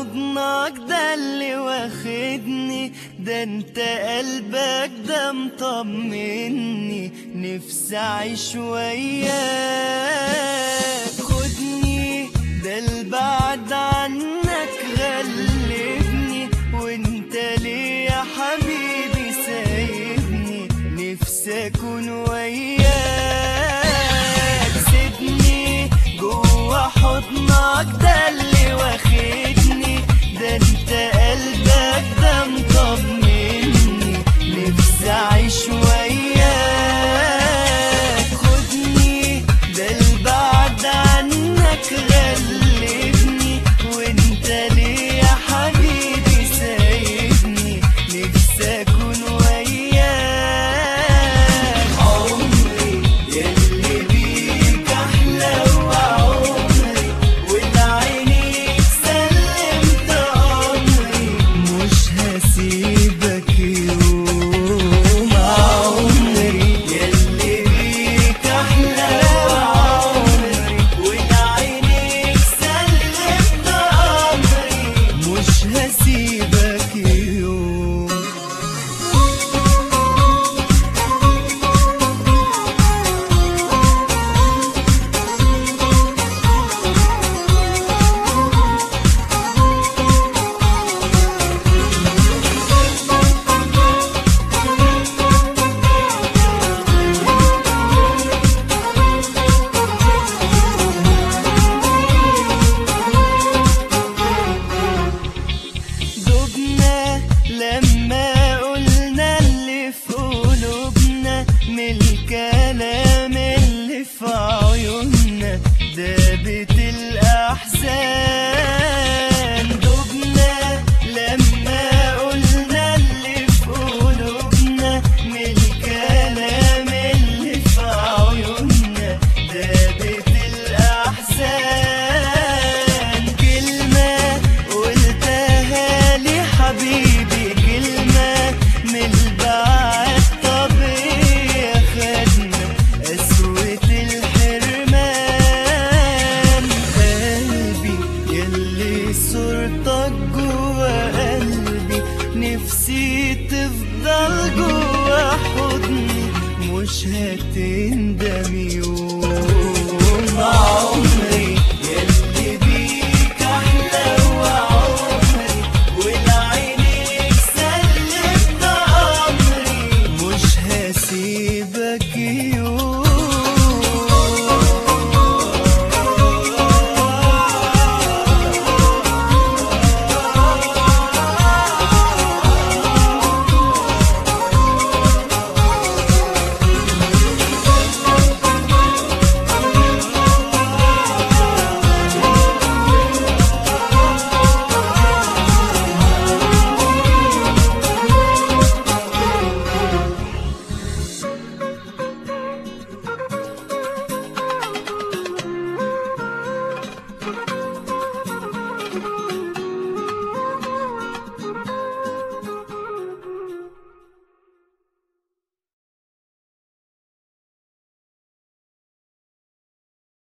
حضنك ده اللي واخدني ده انت قلبك ده مطمني. نفسي أعيش وياك. خدني ده البعد عنك غلبني. وانت ليه يا حبيبي سايبني؟ نفسي أكون وياك. سيبني جوا حضنك ده من الكلام اللي في عيوننا دابت جوا قلبي نفسي تفضل جوا حضني. مش هتندم